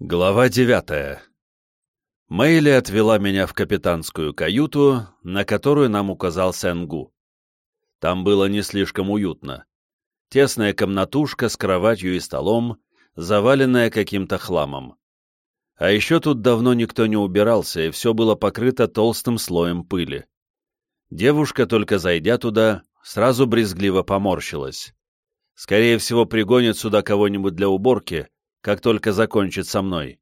Глава девятая. Мэйли отвела меня в капитанскую каюту, на которую нам указал Сенгу. Там было не слишком уютно. Тесная комнатушка с кроватью и столом, заваленная каким-то хламом. А еще тут давно никто не убирался, и все было покрыто толстым слоем пыли. Девушка, только зайдя туда, сразу брезгливо поморщилась. Скорее всего, пригонит сюда кого-нибудь для уборки, как только закончит со мной.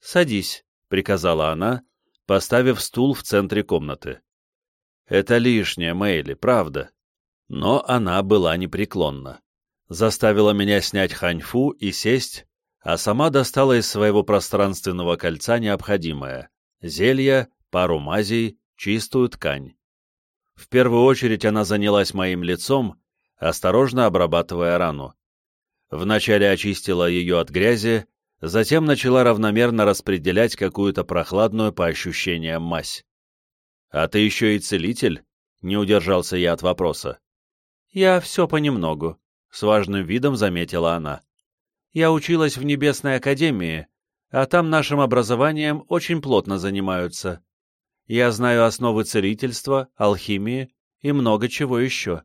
«Садись», — приказала она, поставив стул в центре комнаты. «Это лишнее, Мэйли, правда». Но она была непреклонна. Заставила меня снять ханьфу и сесть, а сама достала из своего пространственного кольца необходимое — зелье, пару мазей, чистую ткань. В первую очередь она занялась моим лицом, осторожно обрабатывая рану. Вначале очистила ее от грязи, затем начала равномерно распределять какую-то прохладную по ощущениям мазь. «А ты еще и целитель?» — не удержался я от вопроса. «Я все понемногу», — с важным видом заметила она. «Я училась в Небесной Академии, а там нашим образованием очень плотно занимаются. Я знаю основы целительства, алхимии и много чего еще.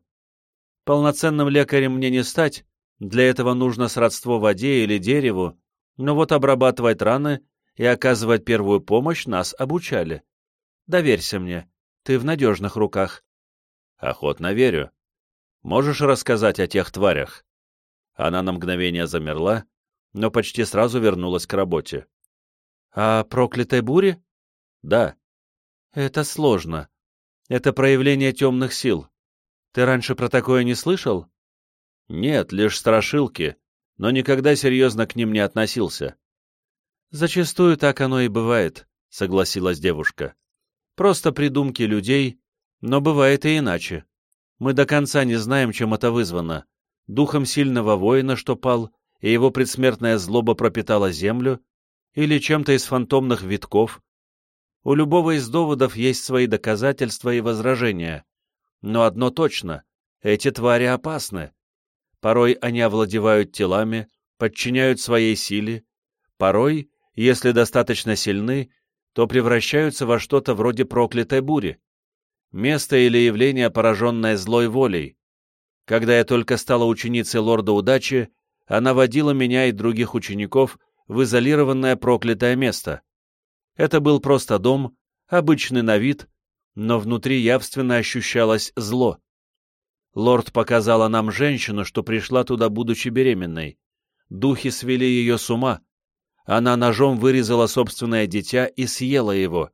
Полноценным лекарем мне не стать, для этого нужно сродство воде или дереву, но вот обрабатывать раны и оказывать первую помощь нас обучали. Доверься мне, ты в надежных руках. Охотно верю. Можешь рассказать о тех тварях? Она на мгновение замерла, но почти сразу вернулась к работе. О проклятой буре? Да. Это сложно. Это проявление темных сил. Ты раньше про такое не слышал? Нет, лишь страшилки, но никогда серьезно к ним не относился. Зачастую так оно и бывает, согласилась девушка. Просто придумки людей, но бывает и иначе. Мы до конца не знаем, чем это вызвано. Духом сильного воина, что пал, и его предсмертная злоба пропитала землю, или чем-то из фантомных витков. У любого из доводов есть свои доказательства и возражения. Но одно точно — эти твари опасны. Порой они овладевают телами, подчиняют своей силе, порой, если достаточно сильны, то превращаются во что-то вроде проклятой бури. Место или явление, пораженное злой волей. Когда я только стала ученицей лорда удачи, она водила меня и других учеников в изолированное проклятое место. Это был просто дом, обычный на вид, но внутри явственно ощущалось зло. Лорд показала нам женщину, что пришла туда, будучи беременной. Духи свели ее с ума. Она ножом вырезала собственное дитя и съела его.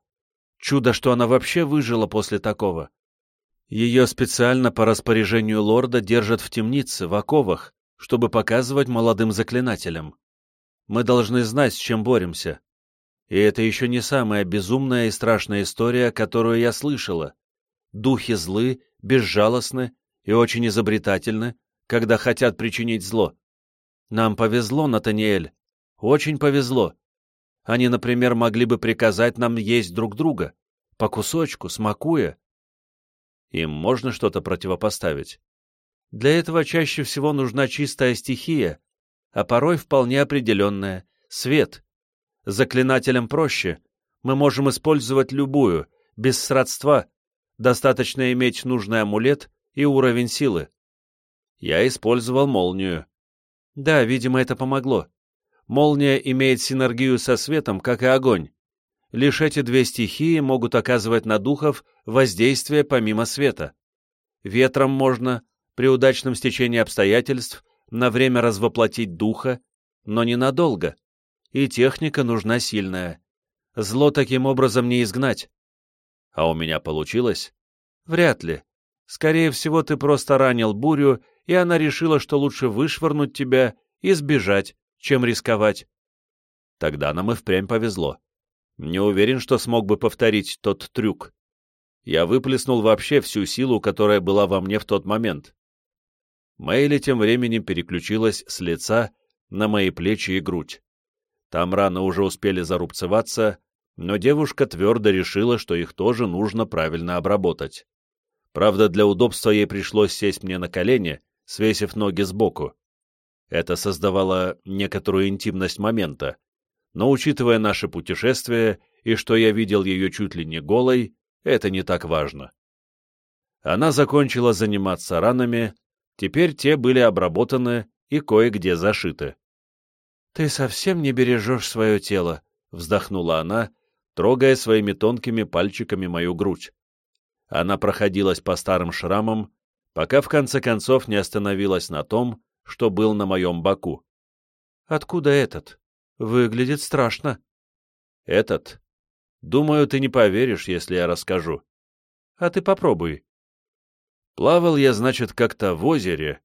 Чудо, что она вообще выжила после такого. Ее специально по распоряжению лорда держат в темнице, в оковах, чтобы показывать молодым заклинателям. Мы должны знать, с чем боремся. И это еще не самая безумная и страшная история, которую я слышала. Духи злы, безжалостны и очень изобретательны, когда хотят причинить зло. Нам повезло, Натаниэль, очень повезло. Они, например, могли бы приказать нам есть друг друга, по кусочку, смакуя. Им можно что-то противопоставить. Для этого чаще всего нужна чистая стихия, а порой вполне определенная — свет. Заклинателям проще. Мы можем использовать любую, без сродства. Достаточно иметь нужный амулет и уровень силы. Я использовал молнию. Да, видимо, это помогло. Молния имеет синергию со светом, как и огонь. Лишь эти две стихии могут оказывать на духов воздействие помимо света. Ветром можно, при удачном стечении обстоятельств, на время развоплотить духа, но ненадолго. И техника нужна сильная. Зло таким образом не изгнать. А у меня получилось? Вряд ли. Скорее всего, ты просто ранил бурю, и она решила, что лучше вышвырнуть тебя и сбежать, чем рисковать. Тогда нам и впрямь повезло. Не уверен, что смог бы повторить тот трюк. Я выплеснул вообще всю силу, которая была во мне в тот момент. Мэйли тем временем переключилась с лица на мои плечи и грудь. Там раны уже успели зарубцеваться, но девушка твердо решила, что их тоже нужно правильно обработать. Правда, для удобства ей пришлось сесть мне на колени, свесив ноги сбоку. Это создавало некоторую интимность момента, но учитывая наше путешествие и что я видел ее чуть ли не голой, это не так важно. Она закончила заниматься ранами, теперь те были обработаны и кое-где зашиты. «Ты совсем не бережешь свое тело», — вздохнула она, трогая своими тонкими пальчиками мою грудь. Она проходилась по старым шрамам, пока в конце концов не остановилась на том, что был на моем боку. «Откуда этот? Выглядит страшно». «Этот? Думаю, ты не поверишь, если я расскажу. А ты попробуй». Плавал я, значит, как-то в озере.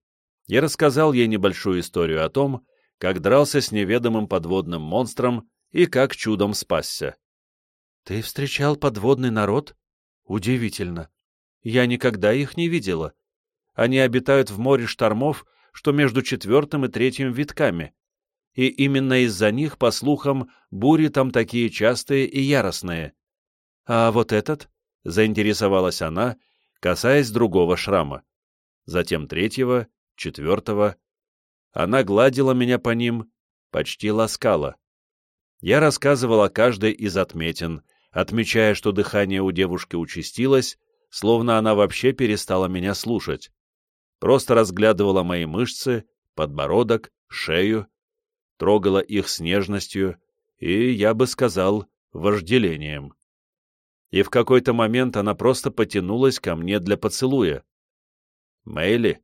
Я рассказал ей небольшую историю о том, как дрался с неведомым подводным монстром и как чудом спасся. «Ты встречал подводный народ? Удивительно. Я никогда их не видела. Они обитают в море штормов, что между четвертым и третьим витками. И именно из-за них, по слухам, бури там такие частые и яростные. А вот этот, — заинтересовалась она, касаясь другого шрама. Затем третьего, четвертого. Она гладила меня по ним, почти ласкала. Я рассказывал о каждой из отметин, отмечая, что дыхание у девушки участилось, словно она вообще перестала меня слушать. Просто разглядывала мои мышцы, подбородок, шею, трогала их с нежностью и, я бы сказал, вожделением. И в какой-то момент она просто потянулась ко мне для поцелуя. «Мэйли?»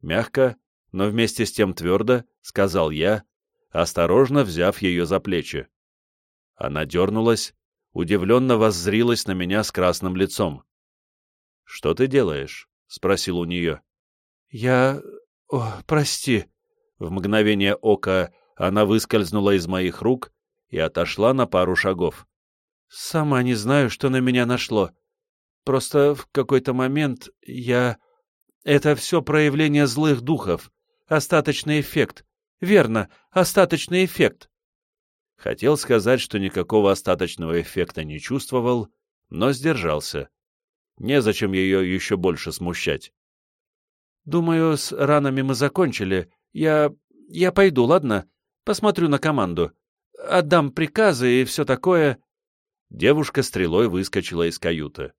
Мягко, но вместе с тем твердо, сказал я, осторожно взяв ее за плечи. Она дернулась, удивленно воззрилась на меня с красным лицом. «Что ты делаешь?» — спросил у нее. «Я... О, прости». В мгновение ока она выскользнула из моих рук и отошла на пару шагов. «Сама не знаю, что на меня нашло. Просто в какой-то момент я... Это все проявление злых духов, остаточный эффект. Верно, остаточный эффект. Хотел сказать, что никакого остаточного эффекта не чувствовал, но сдержался. Незачем ее еще больше смущать. «Думаю, с ранами мы закончили. Я... я пойду, ладно? Посмотрю на команду. Отдам приказы и все такое». Девушка стрелой выскочила из каюты.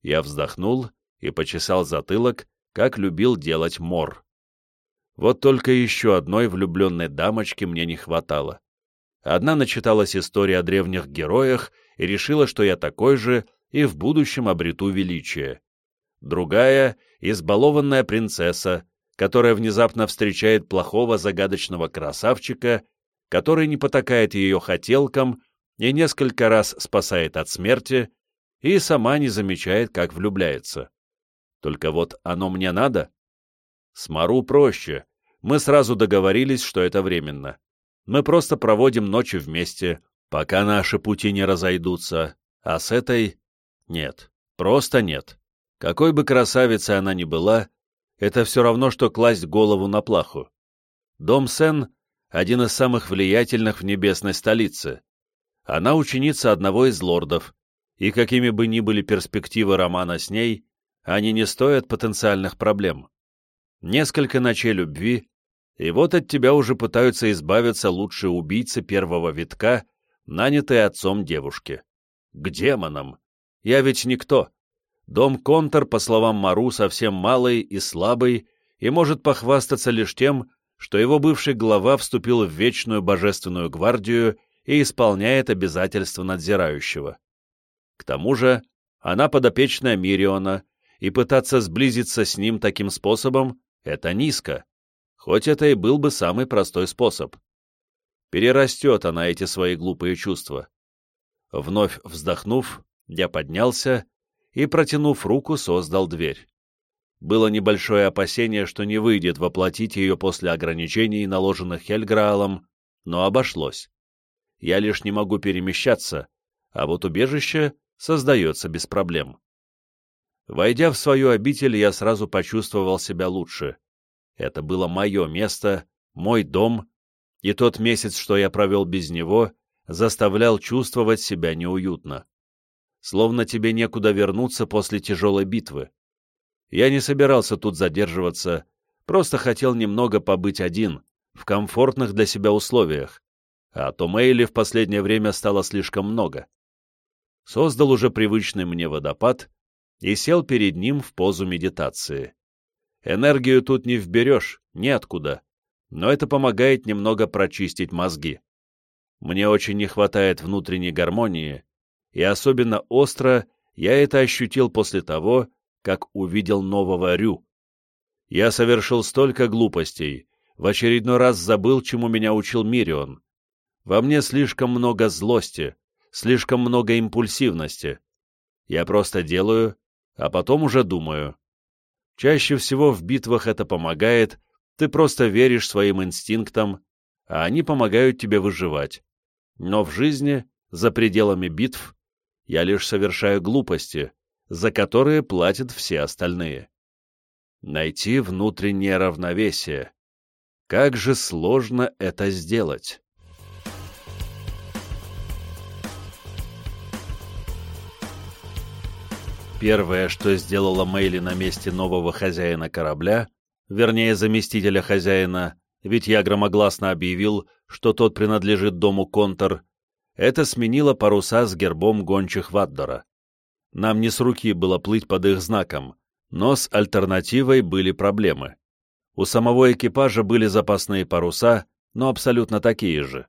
Я вздохнул и почесал затылок, как любил делать Мор. Вот только еще одной влюбленной дамочки мне не хватало. Одна начиталась истории о древних героях и решила, что я такой же и в будущем обрету величие. Другая — избалованная принцесса, которая внезапно встречает плохого загадочного красавчика, который не потакает ее хотелкам и несколько раз спасает от смерти, и сама не замечает, как влюбляется. Только вот оно мне надо? С проще. Мы сразу договорились, что это временно. Мы просто проводим ночи вместе, пока наши пути не разойдутся, а с этой... Нет, просто нет. Какой бы красавицей она ни была, это все равно, что класть голову на плаху. Дом Сен — один из самых влиятельных в небесной столице. Она ученица одного из лордов, и какими бы ни были перспективы романа с ней, они не стоят потенциальных проблем. Несколько ночей любви, и вот от тебя уже пытаются избавиться лучшие убийцы первого витка, нанятые отцом девушки. К демонам! Я ведь никто. Дом Контор, по словам Мару, совсем малый и слабый, и может похвастаться лишь тем, что его бывший глава вступил в Вечную Божественную Гвардию и исполняет обязательства надзирающего. К тому же, она подопечная Мириона, и пытаться сблизиться с ним таким способом — это низко хоть это и был бы самый простой способ. Перерастет она эти свои глупые чувства. Вновь вздохнув, я поднялся и, протянув руку, создал дверь. Было небольшое опасение, что не выйдет воплотить ее после ограничений, наложенных Хельграалом, но обошлось. Я лишь не могу перемещаться, а вот убежище создается без проблем. Войдя в свою обитель, я сразу почувствовал себя лучше. Это было мое место, мой дом, и тот месяц, что я провел без него, заставлял чувствовать себя неуютно. Словно тебе некуда вернуться после тяжелой битвы. Я не собирался тут задерживаться, просто хотел немного побыть один, в комфортных для себя условиях. а то Мэйли в последнее время стало слишком много. Создал уже привычный мне водопад и сел перед ним в позу медитации. Энергию тут не вберешь, неоткуда, но это помогает немного прочистить мозги. Мне очень не хватает внутренней гармонии, и особенно остро я это ощутил после того, как увидел нового Рю. Я совершил столько глупостей, в очередной раз забыл, чему меня учил Мирион. Во мне слишком много злости, слишком много импульсивности. Я просто делаю, а потом уже думаю. Чаще всего в битвах это помогает, ты просто веришь своим инстинктам, а они помогают тебе выживать. Но в жизни, за пределами битв, я лишь совершаю глупости, за которые платят все остальные. Найти внутреннее равновесие. Как же сложно это сделать. Первое, что сделала Мэйли на месте нового хозяина корабля, вернее заместителя хозяина, ведь я громогласно объявил, что тот принадлежит дому Контор, это сменило паруса с гербом гончих Ваддора. Нам не с руки было плыть под их знаком, но с альтернативой были проблемы. У самого экипажа были запасные паруса, но абсолютно такие же.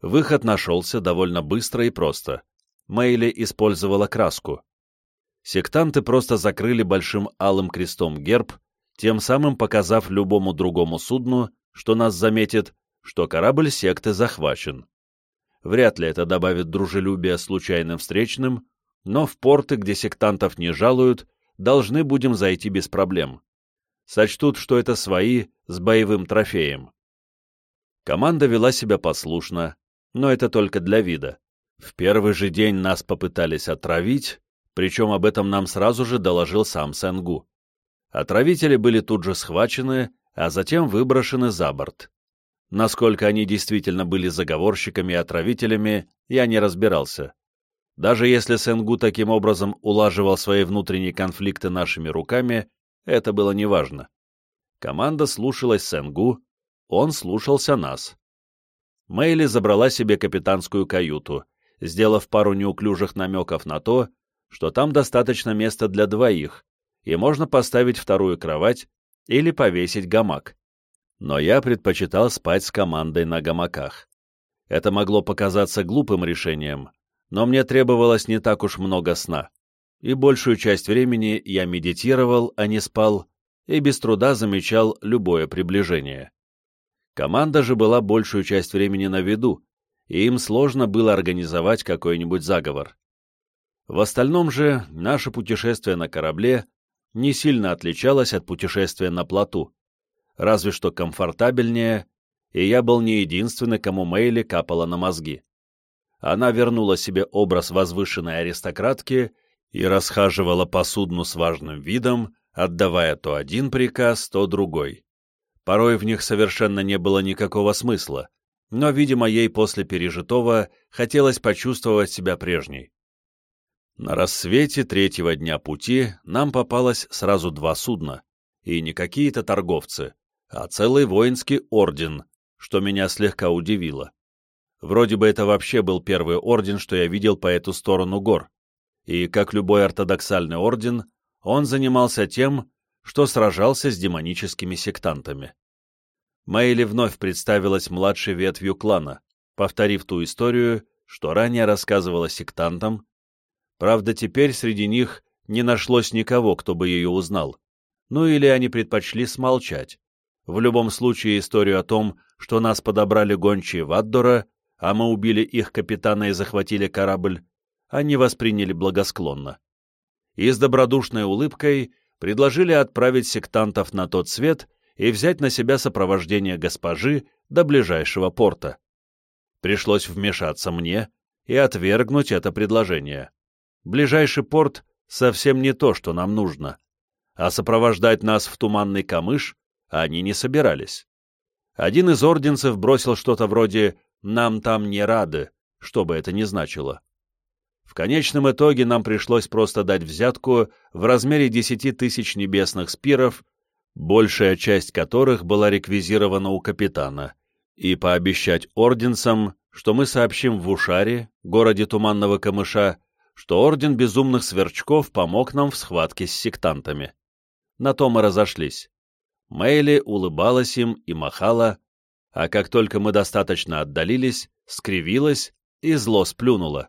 Выход нашелся довольно быстро и просто. Мэйли использовала краску сектанты просто закрыли большим алым крестом герб, тем самым показав любому другому судну, что нас заметит, что корабль секты захвачен. Вряд ли это добавит дружелюбия случайным встречным, но в порты, где сектантов не жалуют, должны будем зайти без проблем. Сочтут, что это свои с боевым трофеем. Команда вела себя послушно, но это только для вида. В первый же день нас попытались отравить, причем об этом нам сразу же доложил сам Сенгу. Отравители были тут же схвачены, а затем выброшены за борт. Насколько они действительно были заговорщиками и отравителями, я не разбирался. Даже если Сенгу таким образом улаживал свои внутренние конфликты нашими руками, это было неважно. Команда слушалась Сенгу, он слушался нас. Мэйли забрала себе капитанскую каюту, сделав пару неуклюжих намеков на то, что там достаточно места для двоих, и можно поставить вторую кровать или повесить гамак. Но я предпочитал спать с командой на гамаках. Это могло показаться глупым решением, но мне требовалось не так уж много сна, и большую часть времени я медитировал, а не спал, и без труда замечал любое приближение. Команда же была большую часть времени на виду, и им сложно было организовать какой-нибудь заговор. В остальном же наше путешествие на корабле не сильно отличалось от путешествия на плоту, разве что комфортабельнее, и я был не единственный, кому Мэйли капала на мозги. Она вернула себе образ возвышенной аристократки и расхаживала по судну с важным видом, отдавая то один приказ, то другой. Порой в них совершенно не было никакого смысла, но, видимо, ей после пережитого хотелось почувствовать себя прежней. На рассвете третьего дня пути нам попалось сразу два судна, и не какие-то торговцы, а целый воинский орден, что меня слегка удивило. Вроде бы это вообще был первый орден, что я видел по эту сторону гор, и, как любой ортодоксальный орден, он занимался тем, что сражался с демоническими сектантами. Мэйли вновь представилась младшей ветвью клана, повторив ту историю, что ранее рассказывала сектантам, Правда, теперь среди них не нашлось никого, кто бы ее узнал. Ну или они предпочли смолчать. В любом случае историю о том, что нас подобрали гончие Ваддора, а мы убили их капитана и захватили корабль, они восприняли благосклонно. И с добродушной улыбкой предложили отправить сектантов на тот свет и взять на себя сопровождение госпожи до ближайшего порта. Пришлось вмешаться мне и отвергнуть это предложение. Ближайший порт совсем не то, что нам нужно, а сопровождать нас в туманный камыш они не собирались. Один из орденцев бросил что-то вроде «нам там не рады», что бы это ни значило. В конечном итоге нам пришлось просто дать взятку в размере десяти тысяч небесных спиров, большая часть которых была реквизирована у капитана, и пообещать орденцам, что мы сообщим в Ушаре, городе Туманного Камыша, что Орден Безумных Сверчков помог нам в схватке с сектантами. На то мы разошлись. Мэйли улыбалась им и махала, а как только мы достаточно отдалились, скривилась и зло сплюнула.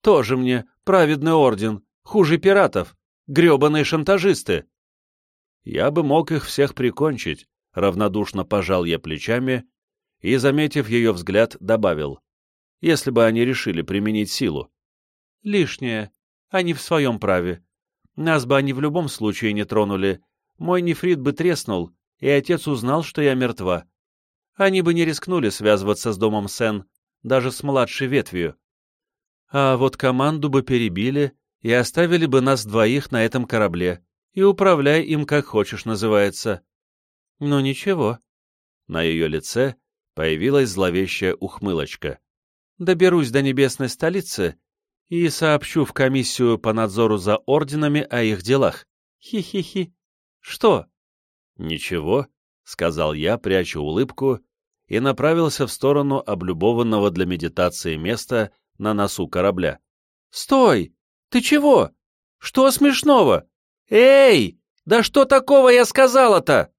«Тоже мне праведный орден, хуже пиратов, гребаные шантажисты!» Я бы мог их всех прикончить, равнодушно пожал я плечами и, заметив ее взгляд, добавил, если бы они решили применить силу. «Лишнее. Они в своем праве. Нас бы они в любом случае не тронули. Мой нефрит бы треснул, и отец узнал, что я мертва. Они бы не рискнули связываться с домом Сен, даже с младшей ветвью. А вот команду бы перебили и оставили бы нас двоих на этом корабле, и управляй им как хочешь, называется. Ну ничего. На ее лице появилась зловещая ухмылочка. Доберусь до небесной столицы и сообщу в комиссию по надзору за орденами о их делах. Хи-хи-хи. Что? Ничего, — сказал я, пряча улыбку, и направился в сторону облюбованного для медитации места на носу корабля. «Стой! Ты чего? Что смешного? Эй! Да что такого я сказала-то?»